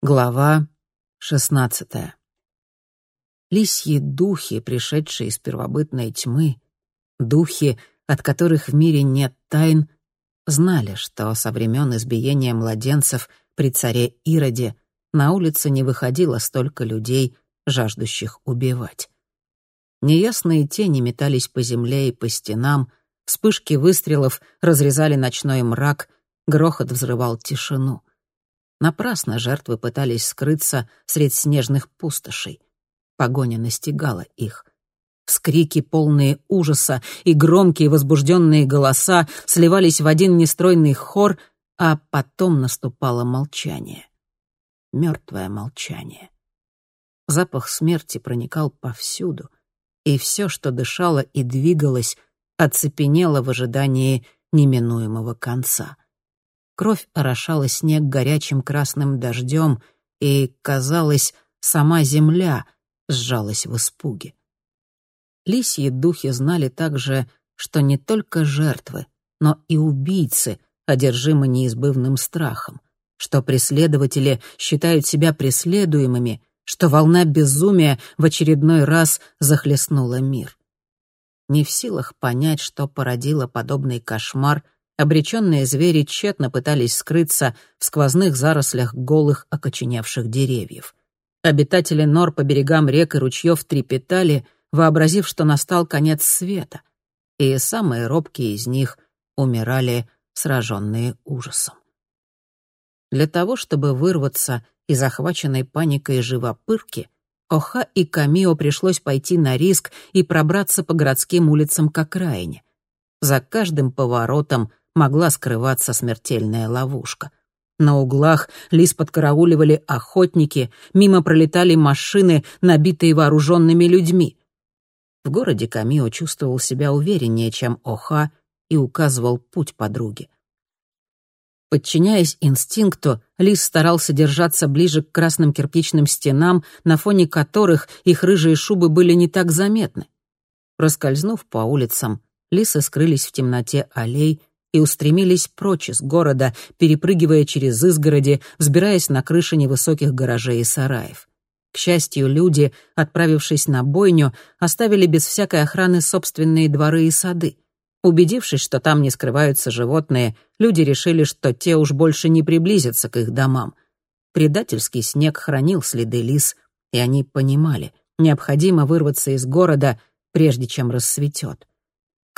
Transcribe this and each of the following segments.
Глава шестнадцатая. Лисьи духи, пришедшие из первобытной тьмы, духи, от которых в мире нет тайн, знали, что со времен избиения младенцев при царе Ироде на улице не выходило столько людей, жаждущих убивать. Неясные тени метались по земле и по стенам, вспышки выстрелов разрезали ночной мрак, грохот взрывал тишину — Напрасно жертвы пытались скрыться среди снежных пустошей. Погоня настигала их. Вскрики, полные ужаса, и громкие возбужденные голоса сливались в один нестройный хор, а потом наступало молчание. Мертвое молчание. Запах смерти проникал повсюду, и все, что дышало и двигалось, оцепенело в ожидании неминуемого конца — Кровь орошала снег горячим красным дождем, и, казалось, сама земля сжалась в испуге. Лисьи духи знали также, что не только жертвы, но и убийцы одержимы неизбывным страхом, что преследователи считают себя преследуемыми, что волна безумия в очередной раз захлестнула мир. Не в силах понять, что породило подобный кошмар — Обреченные звери тщетно пытались скрыться в сквозных зарослях голых окоченевших деревьев. Обитатели нор по берегам рек и ручьев трепетали, вообразив, что настал конец света, и самые робкие из них умирали, сраженные ужасом. Для того, чтобы вырваться из захваченной паникой живопырки, Оха и Камио пришлось пойти на риск и пробраться по городским улицам к окраине. За каждым поворотом могла скрываться смертельная ловушка. На углах лис подкарауливали охотники, мимо пролетали машины, набитые вооруженными людьми. В городе Камио чувствовал себя увереннее, чем Оха, и указывал путь подруге. Подчиняясь инстинкту, лис старался держаться ближе к красным кирпичным стенам, на фоне которых их рыжие шубы были не так заметны. Проскользнув по улицам, лисы скрылись в темноте аллей, и устремились прочь из города, перепрыгивая через изгороди, взбираясь на крыши невысоких гаражей и сараев. К счастью, люди, отправившись на бойню, оставили без всякой охраны собственные дворы и сады. Убедившись, что там не скрываются животные, люди решили, что те уж больше не приблизятся к их домам. Предательский снег хранил следы лис, и они понимали, необходимо вырваться из города, прежде чем рассветет.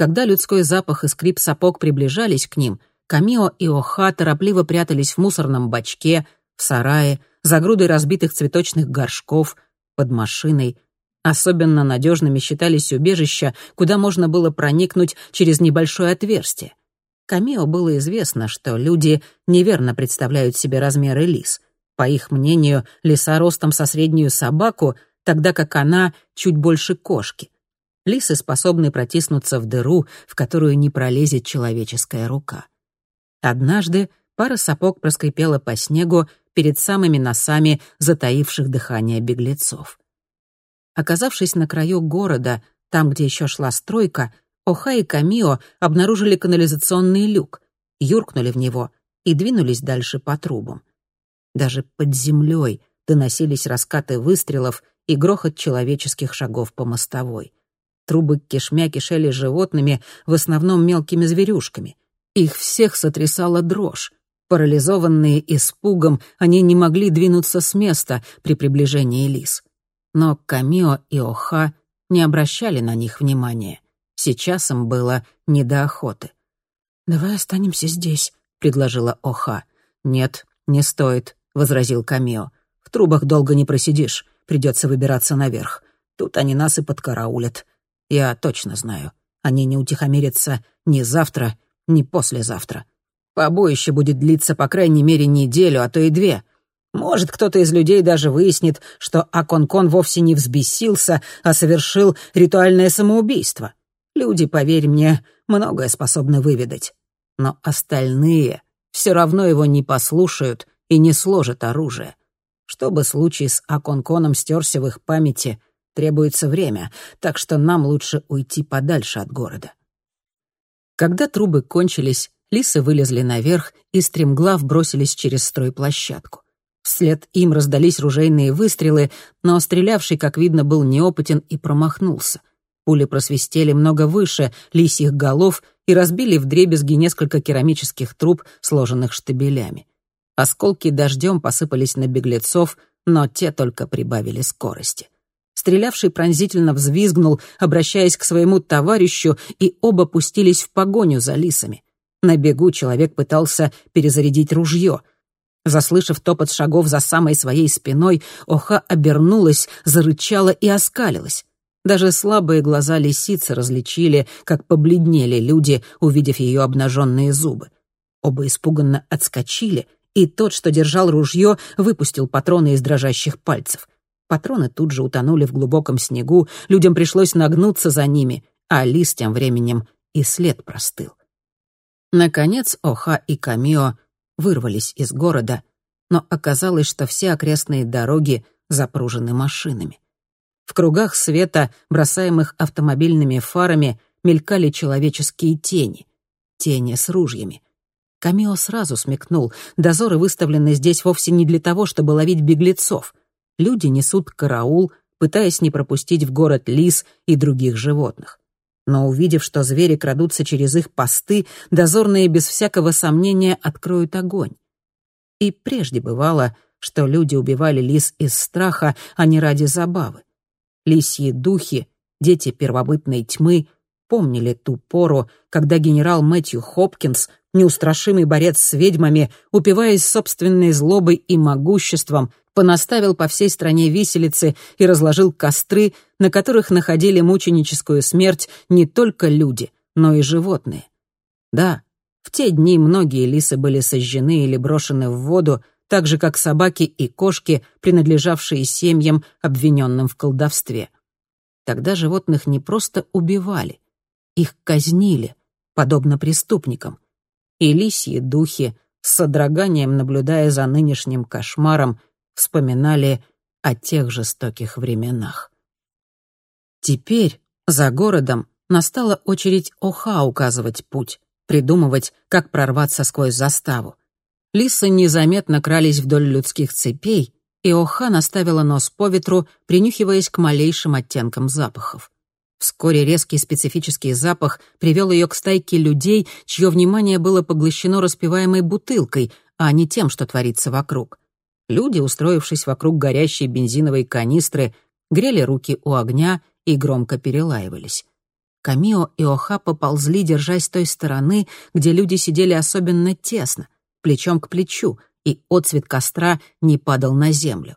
Когда людской запах и скрип сапог приближались к ним, Камио и Оха торопливо прятались в мусорном бачке, в сарае, за грудой разбитых цветочных горшков, под машиной. Особенно надежными считались убежища, куда можно было проникнуть через небольшое отверстие. Камио было известно, что люди неверно представляют себе размеры лис. По их мнению, лиса ростом со среднюю собаку, тогда как она чуть больше кошки — Лисы способны протиснуться в дыру, в которую не пролезет человеческая рука. Однажды пара сапог проскрипела по снегу перед самыми носами затаивших дыхание беглецов. Оказавшись на краю города, там, где еще шла стройка, Оха и Камио обнаружили канализационный люк, юркнули в него и двинулись дальше по трубам. Даже под землей доносились раскаты выстрелов и грохот человеческих шагов по мостовой. Трубы кишмя кишели животными, в основном мелкими зверюшками. Их всех сотрясала дрожь. Парализованные испугом, они не могли двинуться с места при приближении лис. Но Камио и Оха не обращали на них внимания. Сейчас им было не до охоты. «Давай останемся здесь», — предложила Оха. «Нет, не стоит», — возразил Камио. «В трубах долго не просидишь, придется выбираться наверх. Тут они нас и подкараулят. Я точно знаю, они не утихомирятся ни завтра, ни послезавтра. Побоище будет длиться по крайней мере неделю, а то и две. Может, кто-то из людей даже выяснит, что Аконкон вовсе не взбесился, а совершил ритуальное самоубийство. Люди, поверь мне, многое способны выведать. Но остальные все равно его не послушают и не сложат оружие. Чтобы случай с Аконконом стерся в их памяти — Требуется время, так что нам лучше уйти подальше от города. Когда трубы кончились, лисы вылезли наверх и стремглав бросились через стройплощадку. Вслед им раздались ружейные выстрелы, но стрелявший, как видно, был неопытен и промахнулся. Пули просвистели много выше лисьих голов и разбили вдребезги несколько керамических труб, сложенных штабелями. Осколки дождем посыпались на беглецов, но те только прибавили скорости. Стрелявший пронзительно взвизгнул, обращаясь к своему товарищу, и оба пустились в погоню за лисами. На бегу человек пытался перезарядить ружье. Заслышав топот шагов за самой своей спиной, Оха обернулась, зарычала и оскалилась. Даже слабые глаза лисицы различили, как побледнели люди, увидев ее обнаженные зубы. Оба испуганно отскочили, и тот, что держал ружье, выпустил патроны из дрожащих пальцев. Патроны тут же утонули в глубоком снегу, людям пришлось нагнуться за ними, а лис тем временем и след простыл. Наконец Оха и Камио вырвались из города, но оказалось, что все окрестные дороги запружены машинами. В кругах света, бросаемых автомобильными фарами, мелькали человеческие тени. Тени с ружьями. Камио сразу смекнул. Дозоры выставлены здесь вовсе не для того, чтобы ловить беглецов. Люди несут караул, пытаясь не пропустить в город лис и других животных. Но увидев, что звери крадутся через их посты, дозорные без всякого сомнения откроют огонь. И прежде бывало, что люди убивали лис из страха, а не ради забавы. Лисьи духи, дети первобытной тьмы, помнили ту пору, когда генерал Мэтью Хопкинс, неустрашимый борец с ведьмами, упиваясь собственной злобой и могуществом, понаставил по всей стране виселицы и разложил костры, на которых находили мученическую смерть не только люди, но и животные. Да, в те дни многие лисы были сожжены или брошены в воду, так же, как собаки и кошки, принадлежавшие семьям, обвиненным в колдовстве. Тогда животных не просто убивали, их казнили, подобно преступникам. И лисьи духи, с содроганием наблюдая за нынешним кошмаром, вспоминали о тех жестоких временах. Теперь, за городом, настала очередь Оха указывать путь, придумывать, как прорваться сквозь заставу. Лисы незаметно крались вдоль людских цепей, и Оха наставила нос по ветру, принюхиваясь к малейшим оттенкам запахов. Вскоре резкий специфический запах привел ее к стайке людей, чье внимание было поглощено распиваемой бутылкой, а не тем, что творится вокруг. Люди, устроившись вокруг горящей бензиновой канистры, грели руки у огня и громко перелаивались. Камио и Оха поползли, держась той стороны, где люди сидели особенно тесно — плечом к плечу, и отцвет костра не падал на землю.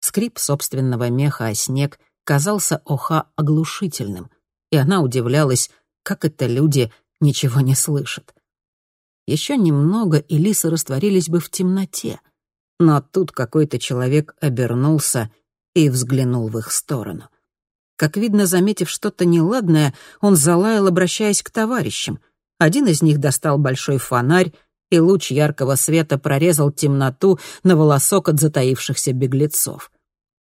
Скрип собственного меха о снег казался Оха оглушительным, и она удивлялась, как это люди ничего не слышат. Еще немного, и лисы растворились бы в темноте, но тут какой-то человек обернулся и взглянул в их сторону. Как видно, заметив что-то неладное, он залаял, обращаясь к товарищам. Один из них достал большой фонарь и луч яркого света прорезал темноту на волосок от затаившихся беглецов.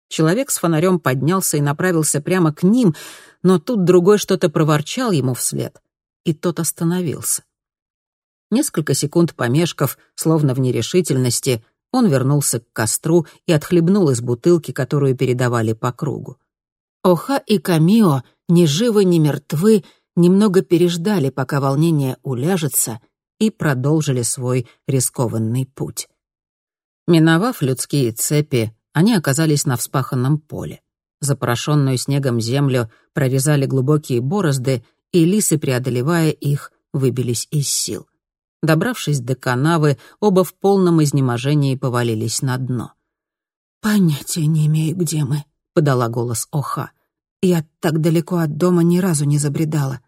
Человек с фонарем поднялся и направился прямо к ним, но тут другой что-то проворчал ему вслед, и тот остановился. Несколько секунд помешков, словно в нерешительности, он вернулся к костру и отхлебнул из бутылки, которую передавали по кругу. Оха и Камио, ни живы, ни мертвы, немного переждали, пока волнение уляжется — и продолжили свой рискованный путь. Миновав людские цепи, они оказались на вспаханном поле. Запорошенную снегом землю прорезали глубокие борозды, и лисы, преодолевая их, выбились из сил. Добравшись до канавы, оба в полном изнеможении повалились на дно. «Понятия не имею, где мы», — подала голос Оха. «Я так далеко от дома ни разу не забредала».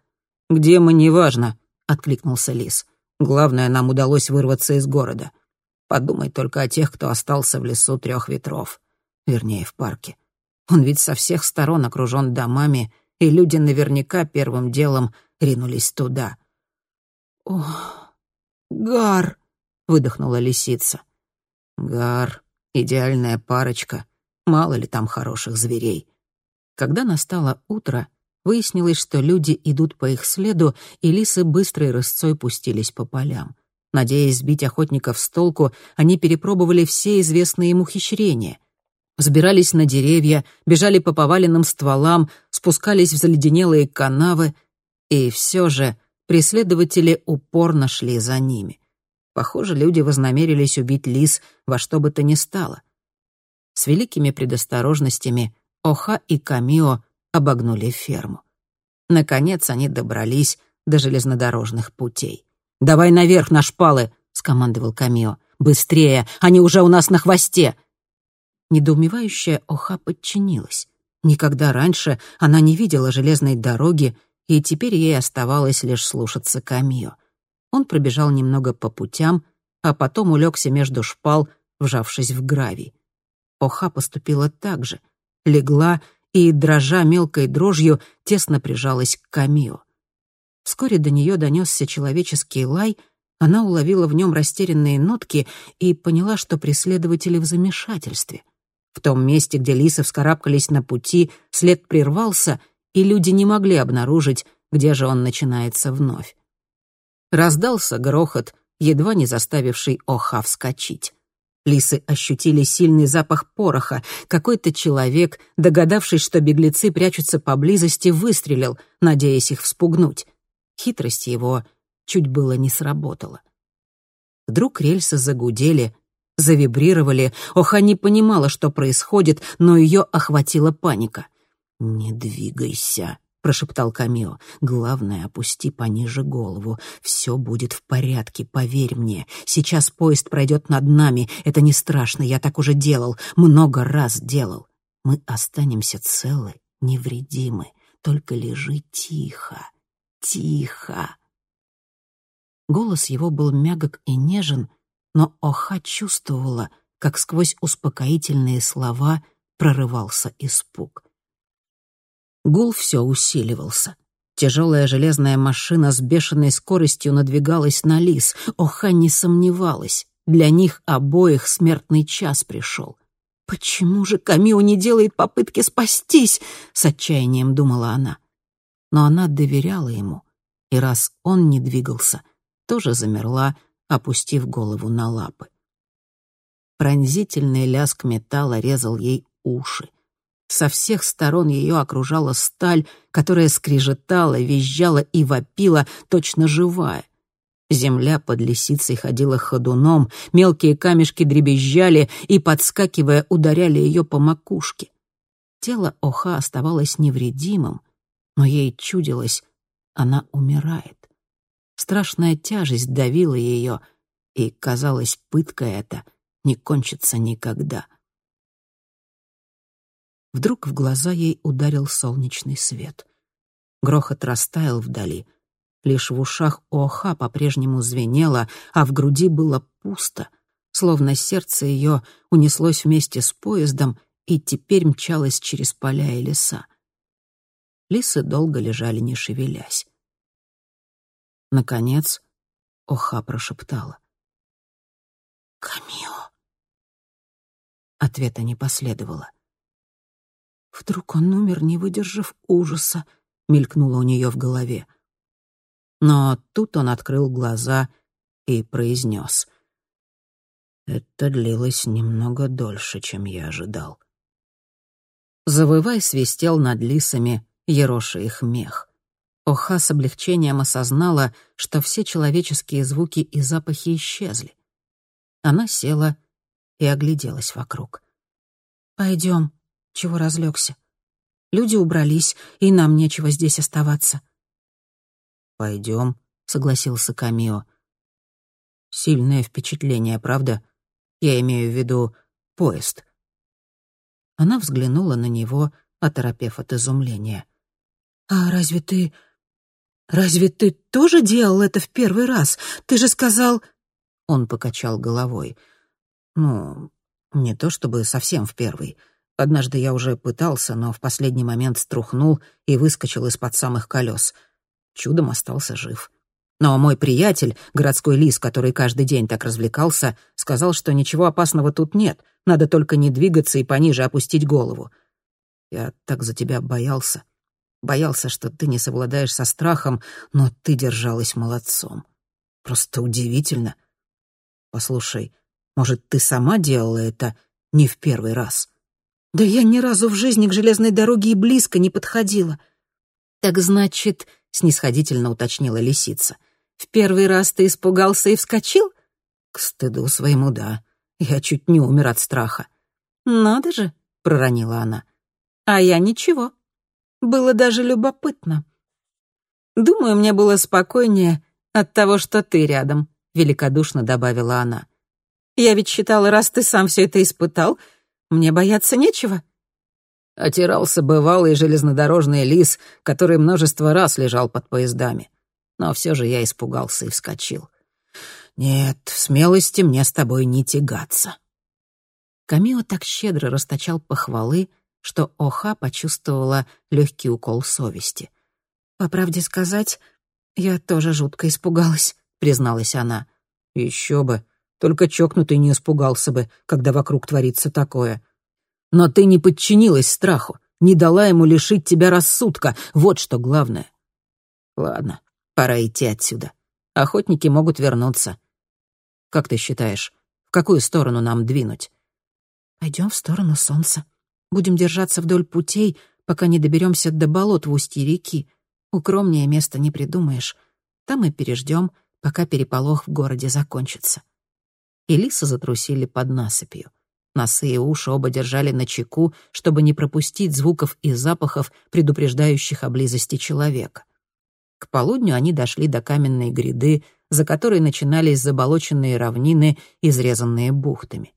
«Где мы, неважно», — откликнулся лис. Главное, нам удалось вырваться из города. Подумай только о тех, кто остался в лесу трех ветров. Вернее, в парке. Он ведь со всех сторон окружен домами, и люди наверняка первым делом ринулись туда. «О, Гар!» — выдохнула лисица. «Гар, идеальная парочка. Мало ли там хороших зверей». Когда настало утро, Выяснилось, что люди идут по их следу, и лисы быстрой рысцой пустились по полям. Надеясь сбить охотников с толку, они перепробовали все известные им ухищрения. Взбирались на деревья, бежали по поваленным стволам, спускались в заледенелые канавы, и все же преследователи упорно шли за ними. Похоже, люди вознамерились убить лис во что бы то ни стало. С великими предосторожностями Оха и Камио обогнули ферму. Наконец они добрались до железнодорожных путей. «Давай наверх на шпалы!» — скомандовал Камио. «Быстрее! Они уже у нас на хвосте!» Недоумевающая Оха подчинилась. Никогда раньше она не видела железной дороги, и теперь ей оставалось лишь слушаться Камио. Он пробежал немного по путям, а потом улегся между шпал, вжавшись в гравий. Оха поступила так же. Легла и, дрожа мелкой дрожью, тесно прижалась к Камио. Вскоре до нее донесся человеческий лай, она уловила в нем растерянные нотки и поняла, что преследователи в замешательстве. В том месте, где лисы вскарабкались на пути, след прервался, и люди не могли обнаружить, где же он начинается вновь. Раздался грохот, едва не заставивший Оха вскочить. Лисы ощутили сильный запах пороха. Какой-то человек, догадавшись, что беглецы прячутся поблизости, выстрелил, надеясь их вспугнуть. Хитрость его чуть было не сработала. Вдруг рельсы загудели, завибрировали. Оха не понимала, что происходит, но ее охватила паника. «Не двигайся», — прошептал Камио. «Главное, опусти пониже голову. Все будет в порядке, поверь мне. Сейчас поезд пройдет над нами. Это не страшно, я так уже делал. Много раз делал. Мы останемся целы, невредимы. Только лежи тихо тихо. Голос его был мягок и нежен, но Оха чувствовала, как сквозь успокоительные слова прорывался испуг. Гул все усиливался. Тяжелая железная машина с бешеной скоростью надвигалась на лис. Оха не сомневалась. Для них обоих смертный час пришел. «Почему же Камио не делает попытки спастись?» — с отчаянием думала она но она доверяла ему, и раз он не двигался, тоже замерла, опустив голову на лапы. Пронзительный лязг металла резал ей уши. Со всех сторон ее окружала сталь, которая скрежетала, визжала и вопила, точно живая. Земля под лисицей ходила ходуном, мелкие камешки дребезжали и, подскакивая, ударяли ее по макушке. Тело Оха оставалось невредимым, но ей чудилось, она умирает. Страшная тяжесть давила ее, и, казалось, пытка эта не кончится никогда. Вдруг в глаза ей ударил солнечный свет. Грохот растаял вдали. Лишь в ушах Оха по-прежнему звенело, а в груди было пусто, словно сердце ее унеслось вместе с поездом и теперь мчалось через поля и леса. Лисы долго лежали, не шевелясь. Наконец, Оха прошептала. «Камио!» Ответа не последовало. «Вдруг он умер, не выдержав ужаса», — мелькнуло у нее в голове. Но тут он открыл глаза и произнес. «Это длилось немного дольше, чем я ожидал». Завывай свистел над лисами, ероша их мех. Оха с облегчением осознала, что все человеческие звуки и запахи исчезли. Она села и огляделась вокруг. «Пойдем, чего разлегся? Люди убрались, и нам нечего здесь оставаться». «Пойдем», — согласился Камио. «Сильное впечатление, правда? Я имею в виду поезд». Она взглянула на него, оторопев от изумления. «А разве ты... разве ты тоже делал это в первый раз? Ты же сказал...» Он покачал головой. «Ну, не то чтобы совсем в первый. Однажды я уже пытался, но в последний момент струхнул и выскочил из-под самых колес. Чудом остался жив. Но мой приятель, городской лис, который каждый день так развлекался, сказал, что ничего опасного тут нет, надо только не двигаться и пониже опустить голову. Я так за тебя боялся. Боялся, что ты не совладаешь со страхом, но ты держалась молодцом. Просто удивительно. Послушай, может, ты сама делала это не в первый раз?» «Да я ни разу в жизни к железной дороге и близко не подходила». «Так значит, — снисходительно уточнила лисица, — в первый раз ты испугался и вскочил?» «К стыду своему, да. Я чуть не умер от страха». «Надо же», — проронила она. «А я ничего. Было даже любопытно». «Думаю, мне было спокойнее от того, что ты рядом», — великодушно добавила она. «Я ведь считала, раз ты сам все это испытал, мне бояться нечего». Отирался бывалый железнодорожный лис, который множество раз лежал под поездами. Но все же я испугался и вскочил. «Нет, в смелости мне с тобой не тягаться». Камио так щедро расточал похвалы, что Оха почувствовала легкий укол совести. «По правде сказать, я тоже жутко испугалась», — призналась она. «Еще бы. Только чокнутый не испугался бы, когда вокруг творится такое. Но ты не подчинилась страху, не дала ему лишить тебя рассудка. Вот что главное. Ладно, пора идти отсюда. Охотники могут вернуться. Как ты считаешь, в какую сторону нам двинуть? Пойдем в сторону солнца. Будем держаться вдоль путей, пока не доберемся до болот в устье реки. Укромнее места не придумаешь. Там и переждем, пока переполох в городе закончится. И лисы затрусили под насыпью. Носы и уши оба держали на чеку, чтобы не пропустить звуков и запахов, предупреждающих о близости человека. К полудню они дошли до каменной гряды, за которой начинались заболоченные равнины, изрезанные бухтами.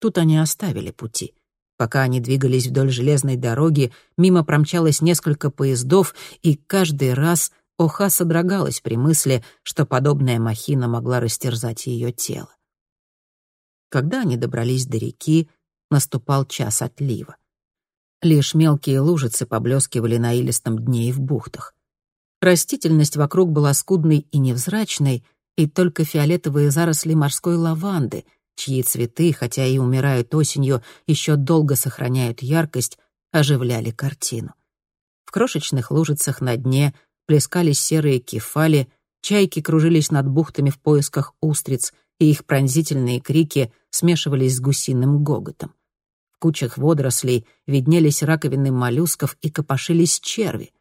Тут они оставили пути. Пока они двигались вдоль железной дороги, мимо промчалось несколько поездов, и каждый раз Оха содрогалась при мысли, что подобная махина могла растерзать ее тело. Когда они добрались до реки, наступал час отлива. Лишь мелкие лужицы поблескивали на илистом дне и в бухтах. Растительность вокруг была скудной и невзрачной, и только фиолетовые заросли морской лаванды — чьи цветы, хотя и умирают осенью, еще долго сохраняют яркость, оживляли картину. В крошечных лужицах на дне плескались серые кефали, чайки кружились над бухтами в поисках устриц, и их пронзительные крики смешивались с гусиным гоготом. В кучах водорослей виднелись раковины моллюсков и копошились черви.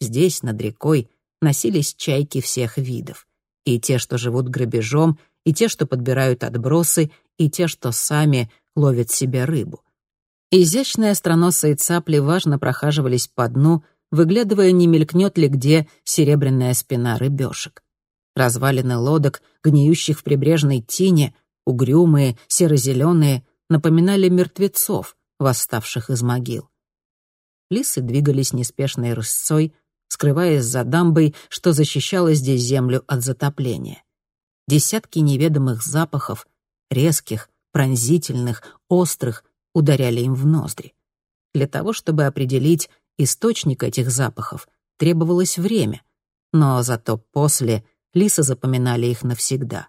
Здесь, над рекой, носились чайки всех видов. И те, что живут грабежом, и те, что подбирают отбросы, и те, что сами ловят себе рыбу. Изящные остроносые цапли важно прохаживались по дну, выглядывая, не мелькнет ли где серебряная спина рыбешек. Развалины лодок, гниющих в прибрежной тине, угрюмые, серо-зеленые, напоминали мертвецов, восставших из могил. Лисы двигались неспешной рысцой, скрываясь за дамбой, что защищало здесь землю от затопления десятки неведомых запахов, резких, пронзительных, острых, ударяли им в ноздри. Для того, чтобы определить источник этих запахов, требовалось время, но зато после лисы запоминали их навсегда.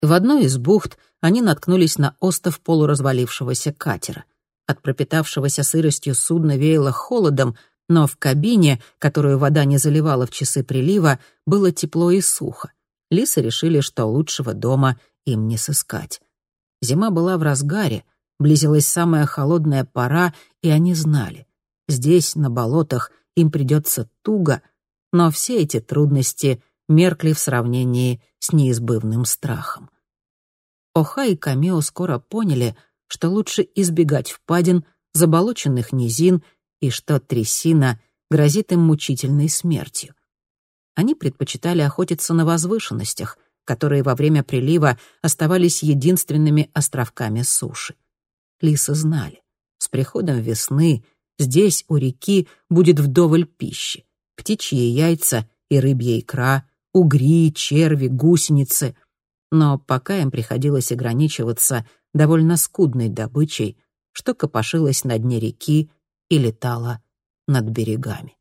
В одной из бухт они наткнулись на остов полуразвалившегося катера. От пропитавшегося сыростью судна веяло холодом, но в кабине, которую вода не заливала в часы прилива, было тепло и сухо лисы решили, что лучшего дома им не сыскать. Зима была в разгаре, близилась самая холодная пора, и они знали. Здесь, на болотах, им придется туго, но все эти трудности меркли в сравнении с неизбывным страхом. Оха и Камео скоро поняли, что лучше избегать впадин, заболоченных низин и что трясина грозит им мучительной смертью. Они предпочитали охотиться на возвышенностях, которые во время прилива оставались единственными островками суши. Лисы знали, с приходом весны здесь, у реки, будет вдоволь пищи. Птичьи яйца и рыбья икра, угри, черви, гусеницы. Но пока им приходилось ограничиваться довольно скудной добычей, что копошилось на дне реки и летала над берегами.